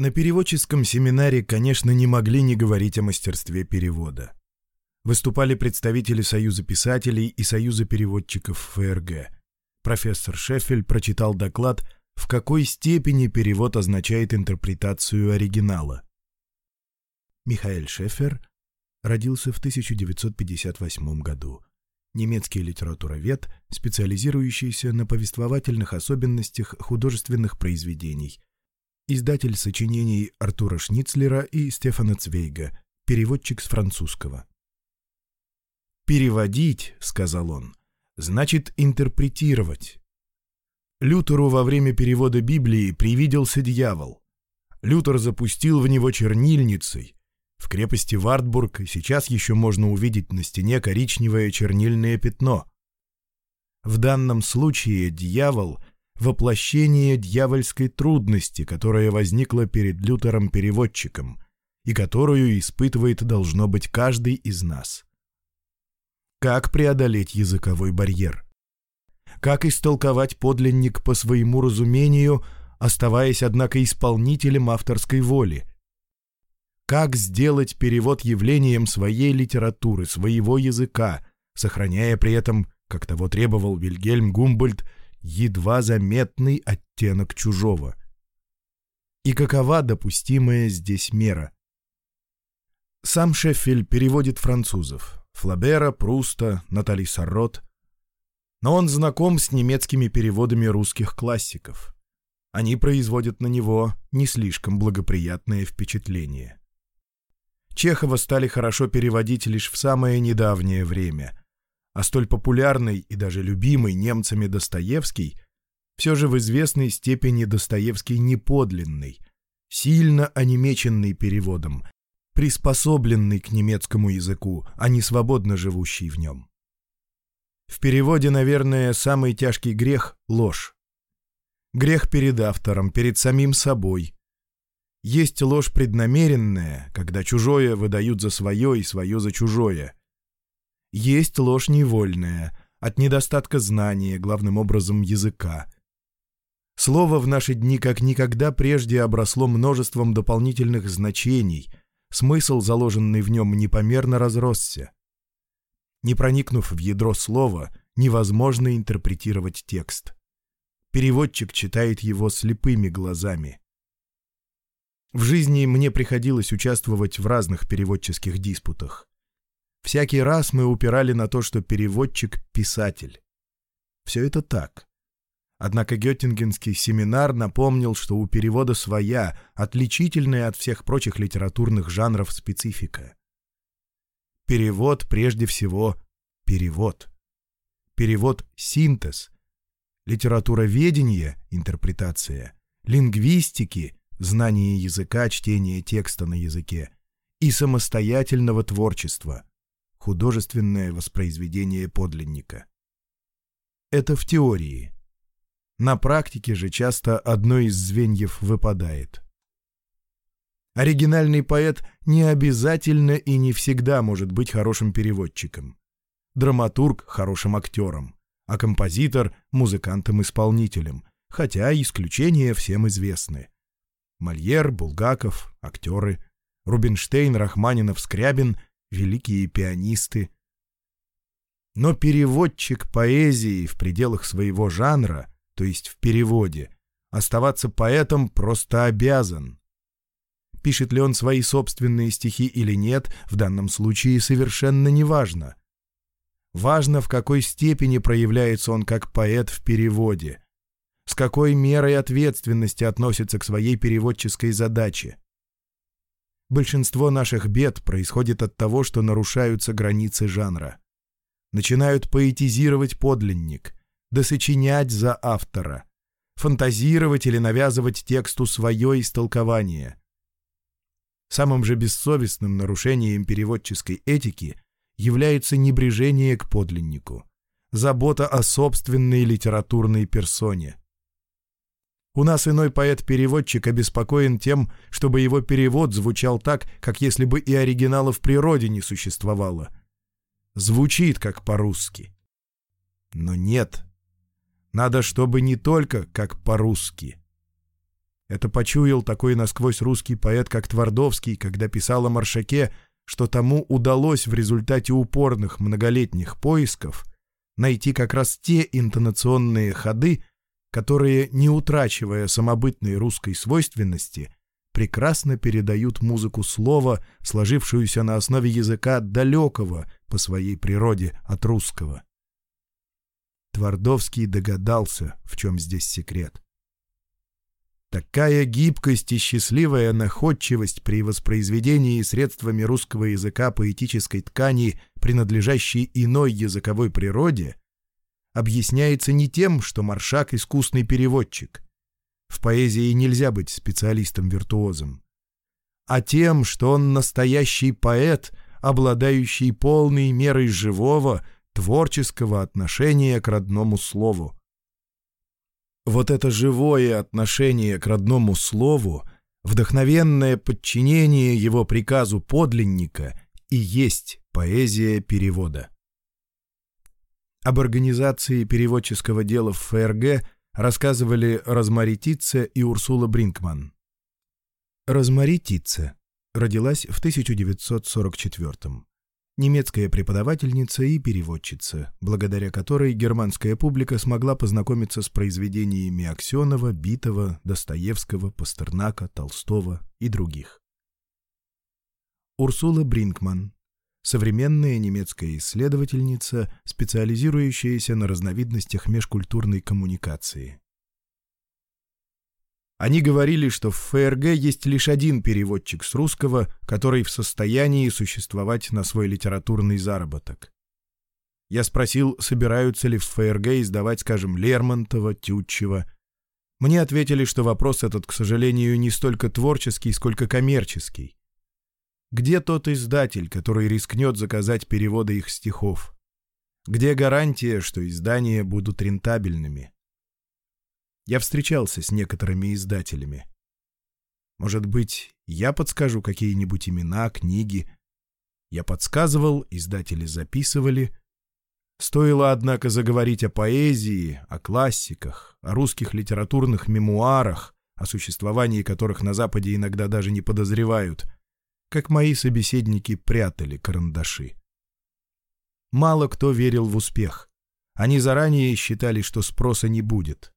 На переводческом семинаре, конечно, не могли не говорить о мастерстве перевода. Выступали представители Союза писателей и Союза переводчиков ФРГ. Профессор Шеффель прочитал доклад, в какой степени перевод означает интерпретацию оригинала. Михаил Шеффер родился в 1958 году. Немецкий литературовед, специализирующийся на повествовательных особенностях художественных произведений – издатель сочинений Артура Шницлера и Стефана Цвейга, переводчик с французского. «Переводить», — сказал он, — «значит интерпретировать». Лютеру во время перевода Библии привиделся дьявол. Лютер запустил в него чернильницей. В крепости Вартбург сейчас еще можно увидеть на стене коричневое чернильное пятно. В данном случае дьявол — воплощение дьявольской трудности, которая возникла перед Лютером-переводчиком и которую испытывает должно быть каждый из нас. Как преодолеть языковой барьер? Как истолковать подлинник по своему разумению, оставаясь, однако, исполнителем авторской воли? Как сделать перевод явлением своей литературы, своего языка, сохраняя при этом, как того требовал Вильгельм Гумбольд, едва заметный оттенок чужого. И какова допустимая здесь мера? Сам Шеффель переводит французов — Флабера, Пруста, Натали Саррот. Но он знаком с немецкими переводами русских классиков. Они производят на него не слишком благоприятное впечатление. Чехова стали хорошо переводить лишь в самое недавнее время — а столь популярный и даже любимый немцами Достоевский все же в известной степени Достоевский неподлинный, сильно онемеченный переводом, приспособленный к немецкому языку, а не свободно живущий в нем. В переводе, наверное, самый тяжкий грех — ложь. Грех перед автором, перед самим собой. Есть ложь преднамеренная, когда чужое выдают за свое и свое за чужое. Есть ложь невольная, от недостатка знания, главным образом языка. Слово в наши дни как никогда прежде обросло множеством дополнительных значений, смысл, заложенный в нем, непомерно разросся. Не проникнув в ядро слова, невозможно интерпретировать текст. Переводчик читает его слепыми глазами. В жизни мне приходилось участвовать в разных переводческих диспутах. Всякий раз мы упирали на то, что переводчик — писатель. Все это так. Однако Геттингенский семинар напомнил, что у перевода своя, отличительная от всех прочих литературных жанров специфика. Перевод прежде всего перевод. Перевод — синтез. Литературоведение — интерпретация. Лингвистики — знание языка, чтение текста на языке. И самостоятельного творчества — художественное воспроизведение подлинника. Это в теории. На практике же часто одно из звеньев выпадает. Оригинальный поэт не обязательно и не всегда может быть хорошим переводчиком. Драматург – хорошим актером, а композитор – музыкантом-исполнителем, хотя исключения всем известны. Мольер, Булгаков, актеры, Рубинштейн, Рахманинов, Скрябин – великие пианисты. Но переводчик поэзии в пределах своего жанра, то есть в переводе, оставаться поэтом просто обязан. Пишет ли он свои собственные стихи или нет, в данном случае совершенно не важно. Важно, в какой степени проявляется он как поэт в переводе, с какой мерой ответственности относится к своей переводческой задаче большинство наших бед происходит от того, что нарушаются границы жанра. Начинают поэтизировать подлинник, досочинять за автора, фантазировать или навязывать тексту свое истолкование. Самым же бессовестным нарушением переводческой этики является небрежение к подлиннику, забота о собственной литературной персоне. У нас иной поэт-переводчик обеспокоен тем, чтобы его перевод звучал так, как если бы и оригинала в природе не существовало. Звучит как по-русски. Но нет, надо, чтобы не только как по-русски. Это почуял такой насквозь русский поэт, как Твардовский, когда писал о Маршаке, что тому удалось в результате упорных многолетних поисков найти как раз те интонационные ходы, которые, не утрачивая самобытной русской свойственности, прекрасно передают музыку слова, сложившуюся на основе языка далекого по своей природе от русского. Твардовский догадался, в чем здесь секрет. Такая гибкость и счастливая находчивость при воспроизведении средствами русского языка поэтической ткани, принадлежащей иной языковой природе — объясняется не тем, что Маршак — искусный переводчик. В поэзии нельзя быть специалистом-виртуозом. А тем, что он настоящий поэт, обладающий полной мерой живого, творческого отношения к родному слову. Вот это живое отношение к родному слову, вдохновенное подчинение его приказу подлинника и есть поэзия перевода. Об организации переводческого дела в ФРГ рассказывали Розмари Титце и Урсула Бринкман. Розмари Титце родилась в 1944 -м. Немецкая преподавательница и переводчица, благодаря которой германская публика смогла познакомиться с произведениями Аксенова, Битова, Достоевского, Пастернака, Толстого и других. Урсула Бринкман современная немецкая исследовательница, специализирующаяся на разновидностях межкультурной коммуникации. Они говорили, что в ФРГ есть лишь один переводчик с русского, который в состоянии существовать на свой литературный заработок. Я спросил, собираются ли в ФРГ издавать, скажем, Лермонтова, Тютчева. Мне ответили, что вопрос этот, к сожалению, не столько творческий, сколько коммерческий. Где тот издатель, который рискнет заказать переводы их стихов? Где гарантия, что издания будут рентабельными? Я встречался с некоторыми издателями. Может быть, я подскажу какие-нибудь имена, книги. Я подсказывал, издатели записывали. Стоило, однако, заговорить о поэзии, о классиках, о русских литературных мемуарах, о существовании которых на Западе иногда даже не подозревают — как мои собеседники прятали карандаши. Мало кто верил в успех. Они заранее считали, что спроса не будет.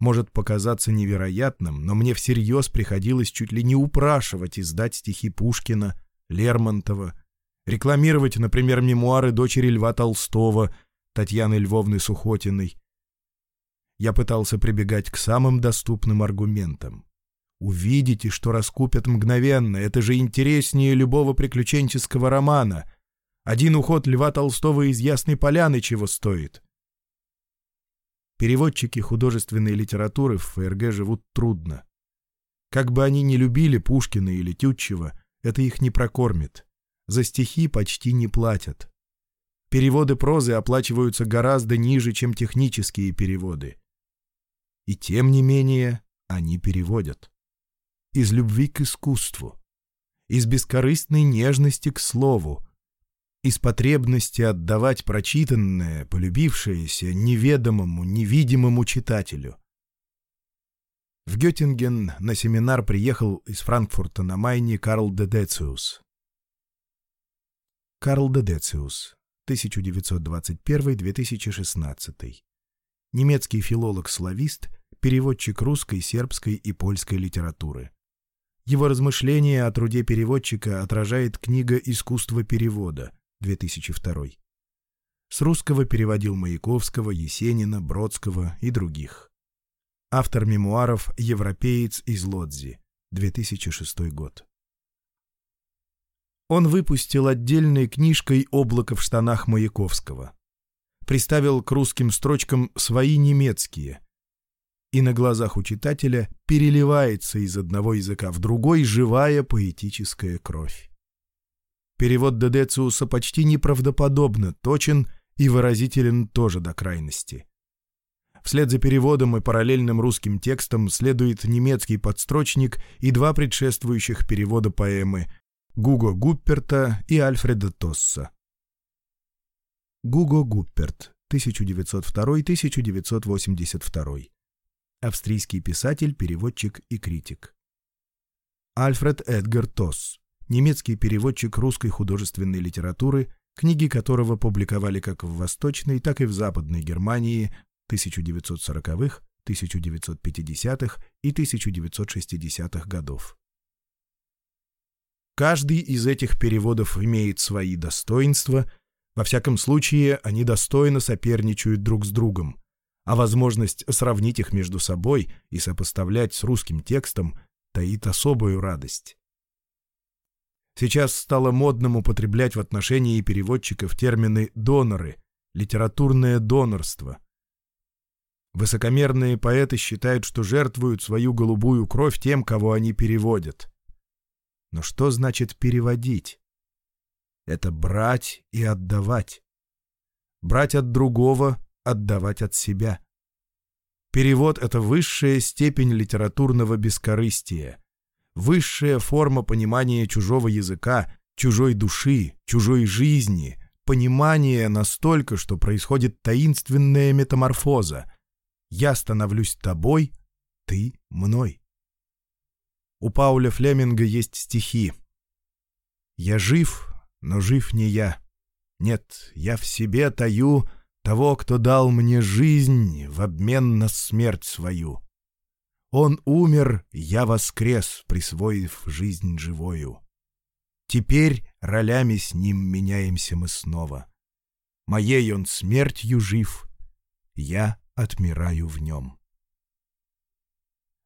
Может показаться невероятным, но мне всерьез приходилось чуть ли не упрашивать издать стихи Пушкина, Лермонтова, рекламировать, например, мемуары дочери Льва Толстого, Татьяны Львовны Сухотиной. Я пытался прибегать к самым доступным аргументам. Увидите, что раскупят мгновенно. Это же интереснее любого приключенческого романа. Один уход Льва Толстого из Ясной Поляны чего стоит. Переводчики художественной литературы в ФРГ живут трудно. Как бы они ни любили Пушкина или Тютчева, это их не прокормит. За стихи почти не платят. Переводы прозы оплачиваются гораздо ниже, чем технические переводы. И тем не менее они переводят из любви к искусству, из бескорыстной нежности к слову, из потребности отдавать прочитанное, полюбившееся неведомому, невидимому читателю. В Геттинген на семинар приехал из Франкфурта на Майне Карл де Дециус. Карл де Дециус 1921-2016. Немецкий филолог-славист, переводчик русской, сербской и польской литературы. Его размышления о труде переводчика отражает книга «Искусство перевода» 2002. С русского переводил Маяковского, Есенина, Бродского и других. Автор мемуаров «Европеец из Лодзи» 2006 год. Он выпустил отдельной книжкой «Облако в штанах Маяковского». Приставил к русским строчкам свои немецкие – и на глазах у читателя переливается из одного языка в другой живая поэтическая кровь. Перевод Дедециуса почти неправдоподобно точен и выразителен тоже до крайности. Вслед за переводом и параллельным русским текстом следует немецкий подстрочник и два предшествующих перевода поэмы Гуго Гупперта и Альфреда Тосса. Гуго Гупперт, 1902-1982 австрийский писатель, переводчик и критик. Альфред Эдгар Тосс, немецкий переводчик русской художественной литературы, книги которого публиковали как в Восточной, так и в Западной Германии 1940-х, 1950-х и 1960-х годов. Каждый из этих переводов имеет свои достоинства, во всяком случае они достойно соперничают друг с другом – а возможность сравнить их между собой и сопоставлять с русским текстом таит особую радость. Сейчас стало модным употреблять в отношении переводчиков термины «доноры», «литературное донорство». Высокомерные поэты считают, что жертвуют свою голубую кровь тем, кого они переводят. Но что значит «переводить»? Это брать и отдавать. Брать от другого отдавать от себя. Перевод — это высшая степень литературного бескорыстия, высшая форма понимания чужого языка, чужой души, чужой жизни, понимание настолько, что происходит таинственная метаморфоза. Я становлюсь тобой, ты мной. У Пауля Флеминга есть стихи. «Я жив, но жив не я. Нет, я в себе таю...» того, кто дал мне жизнь в обмен на смерть свою. Он умер, я воскрес, присвоив жизнь живою. Теперь ролями с ним меняемся мы снова. Моей он смертью жив, я отмираю в нем.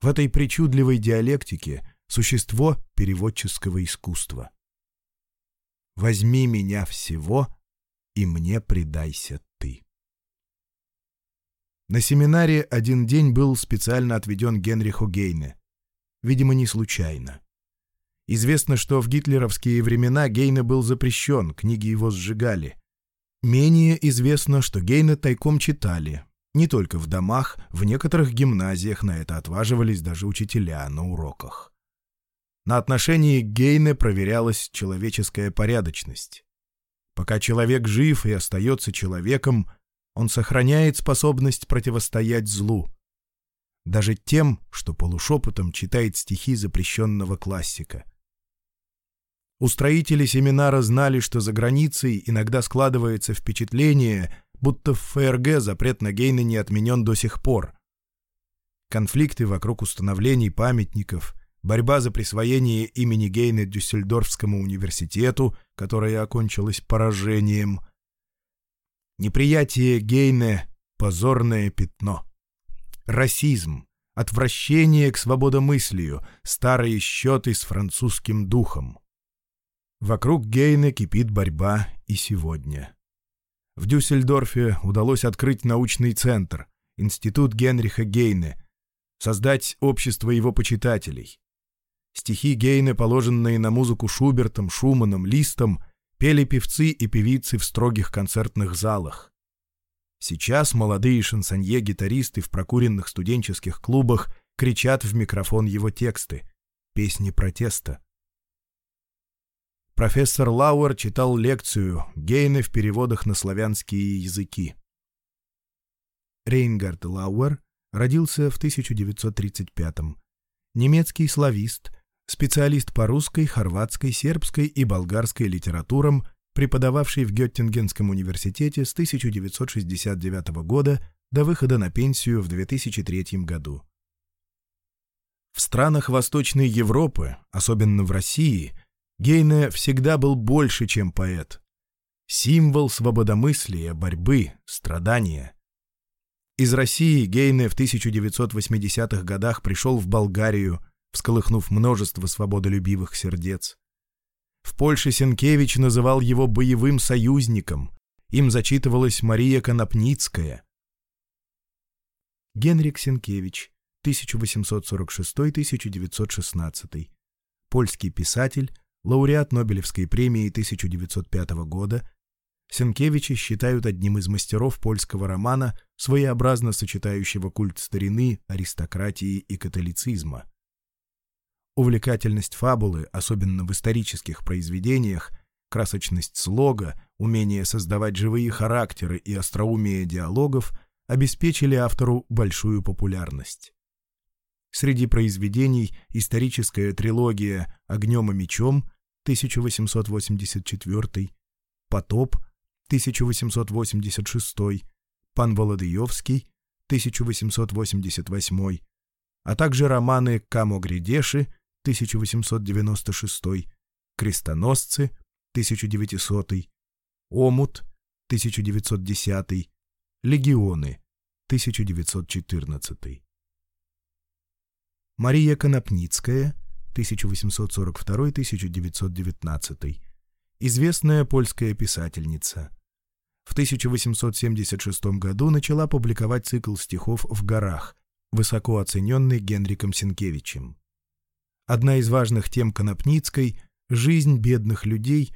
В этой причудливой диалектике существо переводческого искусства. «Возьми меня всего и мне предайся ты. На семинаре один день был специально отведен Генриху Гейне. Видимо, не случайно. Известно, что в гитлеровские времена Гейне был запрещен, книги его сжигали. Менее известно, что Гейне тайком читали. Не только в домах, в некоторых гимназиях на это отваживались даже учителя на уроках. На отношении к Гейне проверялась человеческая порядочность. Пока человек жив и остается человеком, он сохраняет способность противостоять злу. Даже тем, что полушепотом читает стихи запрещенного классика. Устроители семинара знали, что за границей иногда складывается впечатление, будто в ФРГ запрет на гейны не отменен до сих пор. Конфликты вокруг установлений памятников, борьба за присвоение имени Гейна Дюссельдорфскому университету, которая окончилась поражением – Неприятие гейное — позорное пятно. Расизм, отвращение к свободомыслию, старые счеты с французским духом. Вокруг Гейна кипит борьба и сегодня. В Дюссельдорфе удалось открыть научный центр, институт Генриха Гейне, создать общество его почитателей. Стихи Гейне, положенные на музыку Шубертом, Шуманом, Листом — пели певцы и певицы в строгих концертных залах. Сейчас молодые шансонье-гитаристы в прокуренных студенческих клубах кричат в микрофон его тексты, песни протеста. Профессор Лауэр читал лекцию «Гейны в переводах на славянские языки». Рейнгард Лауэр родился в 1935 -м. Немецкий славист, специалист по русской, хорватской, сербской и болгарской литературам, преподававший в Геттингенском университете с 1969 года до выхода на пенсию в 2003 году. В странах Восточной Европы, особенно в России, Гейне всегда был больше, чем поэт. Символ свободомыслия, борьбы, страдания. Из России Гейне в 1980-х годах пришел в Болгарию – всколыхнув множество свободолюбивых сердец. В Польше Сенкевич называл его «боевым союзником», им зачитывалась Мария Конопницкая. Генрик Сенкевич, 1846-1916. Польский писатель, лауреат Нобелевской премии 1905 года. Сенкевича считают одним из мастеров польского романа, своеобразно сочетающего культ старины, аристократии и католицизма. Увлекательность фабулы, особенно в исторических произведениях, красочность слога, умение создавать живые характеры и остроумие диалогов обеспечили автору большую популярность. Среди произведений историческая трилогия «Огнем и мечом» 1884, «Потоп» 1886, «Пан Володыевский» 1888, а также романы «Камо Гридеши» 1896, крестоносцы 1900, омут 1910, легионы 1914. Мария Конопницкая 1842-1919, известная польская писательница. В 1876 году начала публиковать цикл стихов «В горах», высоко оцененный Генриком Сенкевичем одна из важных тем Конопницкой — «Жизнь бедных людей»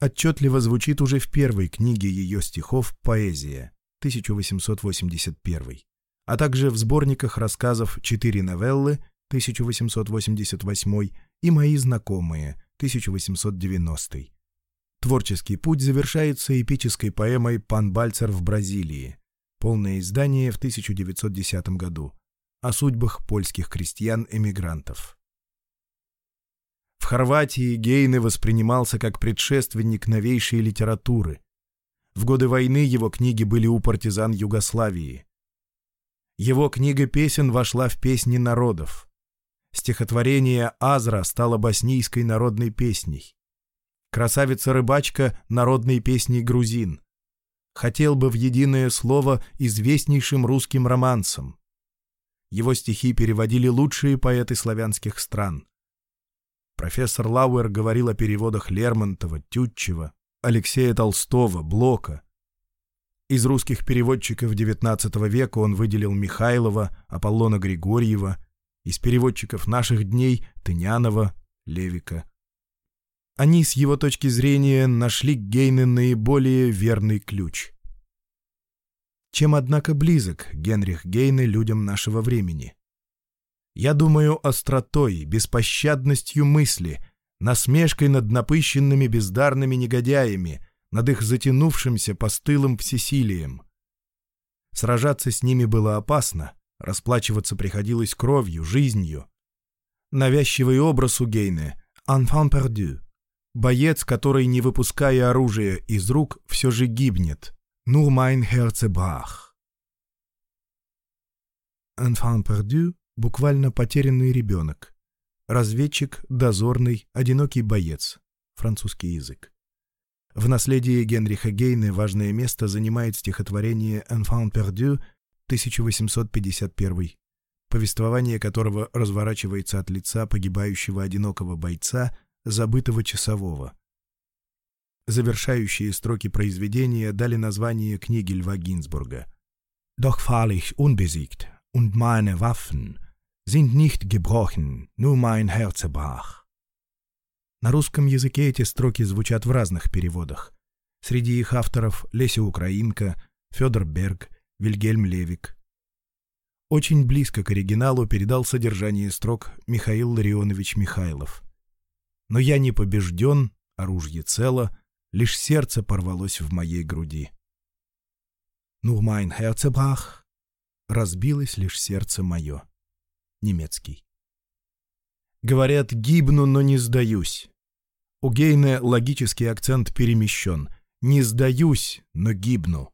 отчетливо звучит уже в первой книге ее стихов «Поэзия» 1881, а также в сборниках рассказов «Четыре новеллы» 1888 и «Мои знакомые» 1890. Творческий путь завершается эпической поэмой «Пан Бальцер в Бразилии», полное издание в 1910 году, о судьбах польских крестьян-эмигрантов. Хорватии Гейне воспринимался как предшественник новейшей литературы. В годы войны его книги были у партизан Югославии. Его книга песен вошла в песни народов. Стихотворение «Азра» стало боснийской народной песней. «Красавица-рыбачка» — народной песней грузин. Хотел бы в единое слово известнейшим русским романсом. Его стихи переводили лучшие поэты славянских стран — Профессор Лауэр говорил о переводах Лермонтова, Тютчева, Алексея Толстого, Блока. Из русских переводчиков XIX века он выделил Михайлова, Аполлона Григорьева, из переводчиков наших дней — Тынянова, Левика. Они, с его точки зрения, нашли к Гейне наиболее верный ключ. Чем, однако, близок Генрих Гейне людям нашего времени — я думаю остротой, беспощадностью мысли, насмешкой над напыщенными бездарными негодяями, над их затянувшимся постылым всесилием. Сражаться с ними было опасно, расплачиваться приходилось кровью, жизнью. Навязчивый образ у Гейны — «enfant perdu» — боец, который, не выпуская оружие из рук, все же гибнет. «Nur mein Herze brach». «Enfant perdu» буквально потерянный ребенок, разведчик, дозорный, одинокий боец, французский язык. В наследии Генриха Гейна важное место занимает стихотворение «Enfant perdu» 1851, повествование которого разворачивается от лица погибающего одинокого бойца, забытого часового. Завершающие строки произведения дали название книге Льва Гинзбурга. «Doch fahrlich unbesiegt und meine Waffen sind nicht gebrochen, nur mein Herz brach. На русском языке эти строки звучат в разных переводах. Среди их авторов Леся Украинка, Федор Берг, Вильгельм Левик. Очень близко к оригиналу передал содержание строк Михаил Ларионович Михайлов. «Но я не побежден, оружие цело, лишь сердце порвалось в моей груди». «Ну, майн херцебах, разбилось лишь сердце мое немецкий. Говорят, гибну, но не сдаюсь. У Гейна логический акцент перемещен. Не сдаюсь, но гибну.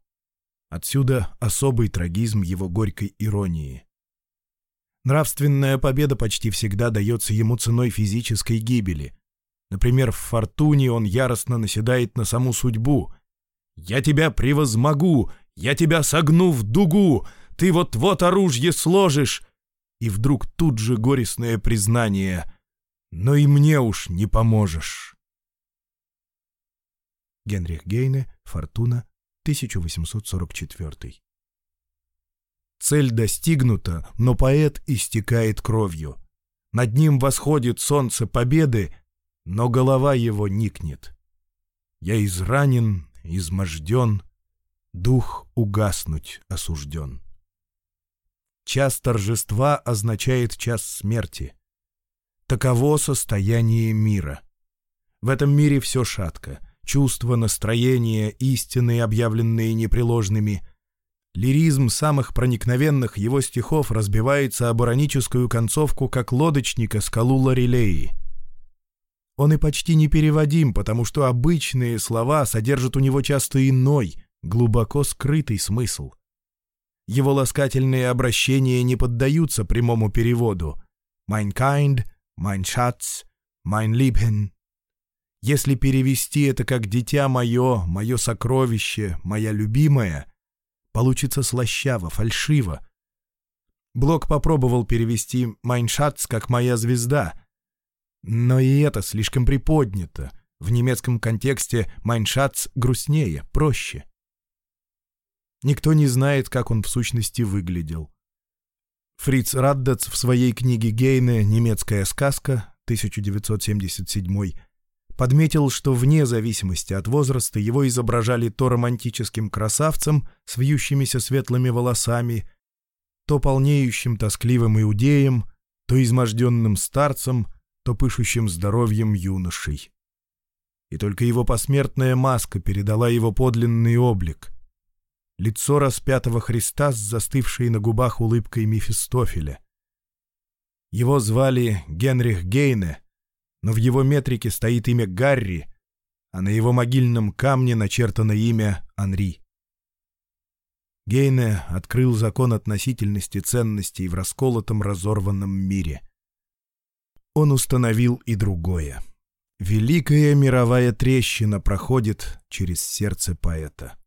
Отсюда особый трагизм его горькой иронии. Нравственная победа почти всегда дается ему ценой физической гибели. Например, в «Фортуне» он яростно наседает на саму судьбу. «Я тебя превозмогу! Я тебя согну в дугу! Ты вот-вот оружие сложишь! и вдруг тут же горестное признание «Но и мне уж не поможешь». Генрих Гейне, «Фортуна», 1844. Цель достигнута, но поэт истекает кровью. Над ним восходит солнце победы, но голова его никнет. Я изранен, изможден, дух угаснуть осужден. Час торжества означает час смерти. Таково состояние мира. В этом мире все шатко. Чувства, настроения, истины, объявленные непреложными. Лиризм самых проникновенных его стихов разбивается об ироническую концовку, как лодочника скалу Лорелеи. Он и почти не переводим, потому что обычные слова содержат у него часто иной, глубоко скрытый смысл — его ласкательные обращения не поддаются прямому переводу. «Mein Kind», «Mein Schatz», «Mein Lieben». Если перевести это как «дитя мое», «мое сокровище», «моя любимая», получится слащаво, фальшиво. Блок попробовал перевести «Mein Schatz» как «моя звезда», но и это слишком приподнято. В немецком контексте «Mein Schatz» грустнее, проще. Никто не знает, как он в сущности выглядел. Фриц Раддец в своей книге Гейне «Немецкая сказка» 1977 подметил, что вне зависимости от возраста его изображали то романтическим красавцем с вьющимися светлыми волосами, то полнеющим тоскливым иудеем, то изможденным старцем, то пышущим здоровьем юношей. И только его посмертная маска передала его подлинный облик — Лицо распятого Христа с застывшей на губах улыбкой Мефистофеля. Его звали Генрих Гейне, но в его метрике стоит имя Гарри, а на его могильном камне начертано имя Анри. Гейне открыл закон относительности ценностей в расколотом разорванном мире. Он установил и другое. Великая мировая трещина проходит через сердце поэта.